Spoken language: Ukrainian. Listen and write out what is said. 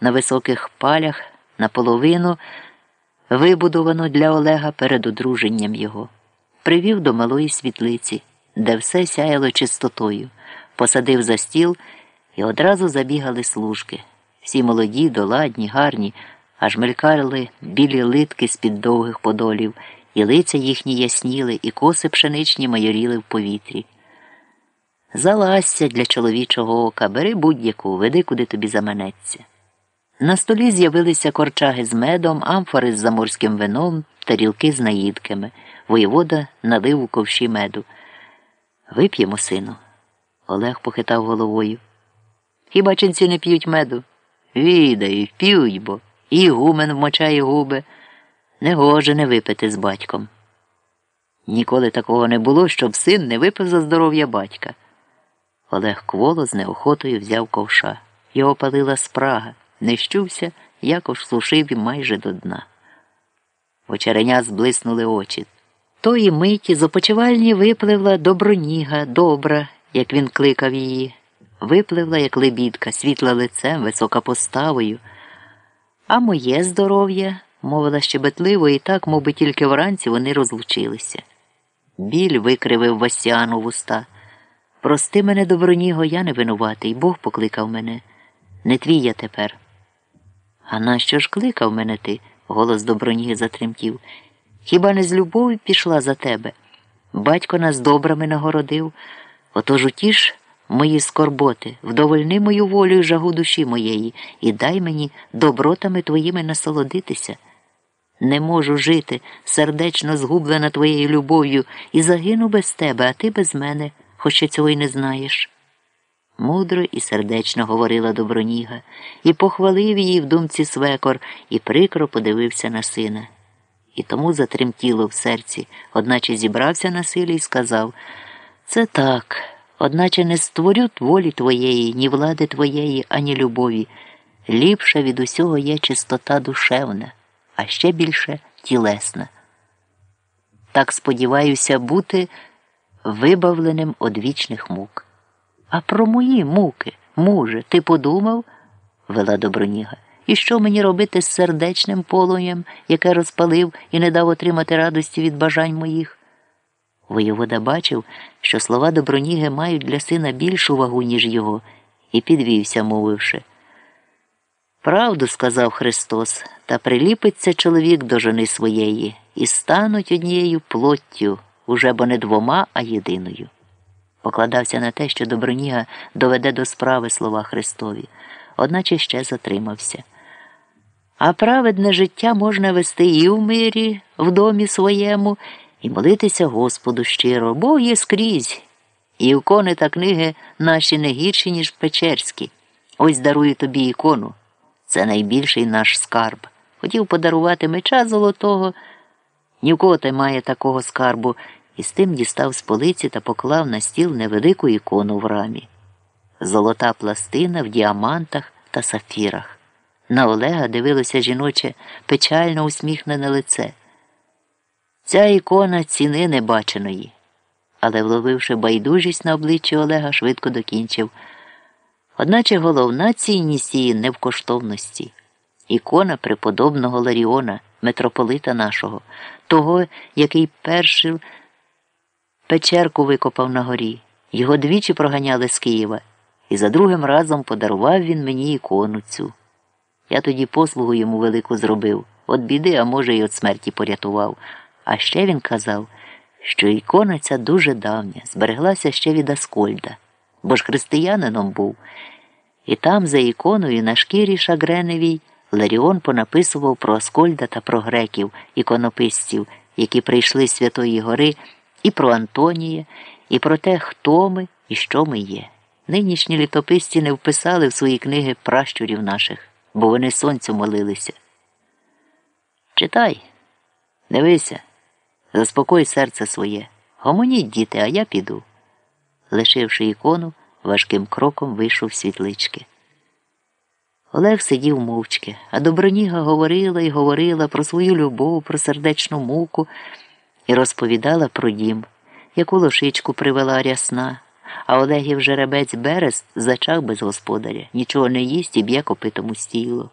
на високих палях наполовину вибудовано для Олега перед одруженням його, привів до малої світлиці, де все сяяло чистотою, посадив за стіл і одразу забігали служки. Всі молоді, доладні, гарні, аж мелькали білі литки з-під довгих подолів, і лиця їхні ясніли, і коси пшеничні майоріли в повітрі. Залазься для чоловічого ока, бери будь-яку, веди, куди тобі заманеться. На столі з'явилися корчаги з медом, амфори з заморським вином, тарілки з наїдками. Воєвода налив у ковші меду. Вип'ємо, сину. Олег похитав головою. Хіба ченці не п'ють меду? Відаю, п'ють, бо і гумен вмочає губи. Негоже не випити з батьком. Ніколи такого не було, щоб син не випив за здоров'я батька. Олег кволо з неохотою взяв ковша. Його палила спрага. Не щувся, якось слушив і майже до дна. Очереня зблиснули очі. Тої миті з опочивальні випливла доброніга, добра, як він кликав її. Випливла, як лебідка, світла лицем, висока поставою. А моє здоров'я, мовила щебетливо, і так, мов би тільки вранці вони розлучилися. Біль викривив Васяну вуста. Прости мене, доброніго, я не винуватий, Бог покликав мене. Не твій я тепер. А нащо ж кликав мене ти? голос Доброніги затремтів. Хіба не з любов'ю пішла за тебе? Батько нас добрами нагородив. Отож утіш мої скорботи, вдовольни мою волю і жагу душі моєї, і дай мені добротами твоїми насолодитися. Не можу жити, сердечно згублена твоєю любов'ю, і загину без тебе, а ти без мене, хоч ще цього й не знаєш. Мудро і сердечно говорила Доброніга, і похвалив її в думці свекор, і прикро подивився на сина. І тому затремтіло в серці, одначе зібрався на силі і сказав Це так, одначе не створю волі твоєї, ні влади твоєї, ані любові. Ліпша від усього є чистота душевна, а ще більше тілесна. Так сподіваюся бути вибавленим од вічних мук. А про мої муки, муже, ти подумав? вела Доброніга. І що мені робити з сердечним полум'ям, яке розпалив і не дав отримати радості від бажань моїх? Воєвода бачив, що слова Доброніги мають для сина більшу вагу, ніж його, і підвівся, мовивши. Правду сказав Христос, та приліпиться чоловік до жони своєї, і стануть однією плоттю, уже бо не двома, а єдиною покладався на те, що Доброніга доведе до справи слова Христові, одначе ще затримався. А праведне життя можна вести і в мирі, в домі своєму, і молитися Господу щиро, Бог є скрізь. І ікони та книги наші не гірші, ніж Печерські. Ось дарую тобі ікону. Це найбільший наш скарб. Хотів подарувати меча золотого. Ні в кого має такого скарбу і з тим дістав з полиці та поклав на стіл невелику ікону в рамі. Золота пластина в діамантах та сафірах. На Олега дивилося жіноче печально усміхнене лице. Ця ікона ціни небаченої, але, вловивши байдужість на обличчі Олега, швидко докінчив. Одначе головна цінність її не в коштовності. Ікона преподобного Ларіона, митрополита нашого, того, який перший Печерку викопав на горі. Його двічі проганяли з Києва, і за другим разом подарував він мені ікону цю. Я тоді послугу йому велику зробив, от біди, а може, й от смерті порятував. А ще він казав, що ікона ця дуже давня, збереглася ще від Аскольда, бо ж християнином був. І там, за іконою, на шкірі Шагреневій, Ларіон понаписував про Аскольда та про греків, іконописців, які прийшли з Святої Гори і про Антонія, і про те, хто ми і що ми є. Нинішні літописці не вписали в свої книги пращурів наших, бо вони сонцю молилися. Читай, дивися, заспокой серце своє. Гомоніть, діти, а я піду. Лишивши ікону, важким кроком вийшов світлички. Олег сидів мовчки, а Доброніга говорила і говорила про свою любов, про сердечну муку і розповідала про дім, яку лошичку привела рясна, А Олегів жеребець Берест зачав без господаря, нічого не їсть і б'є копитом у стіло.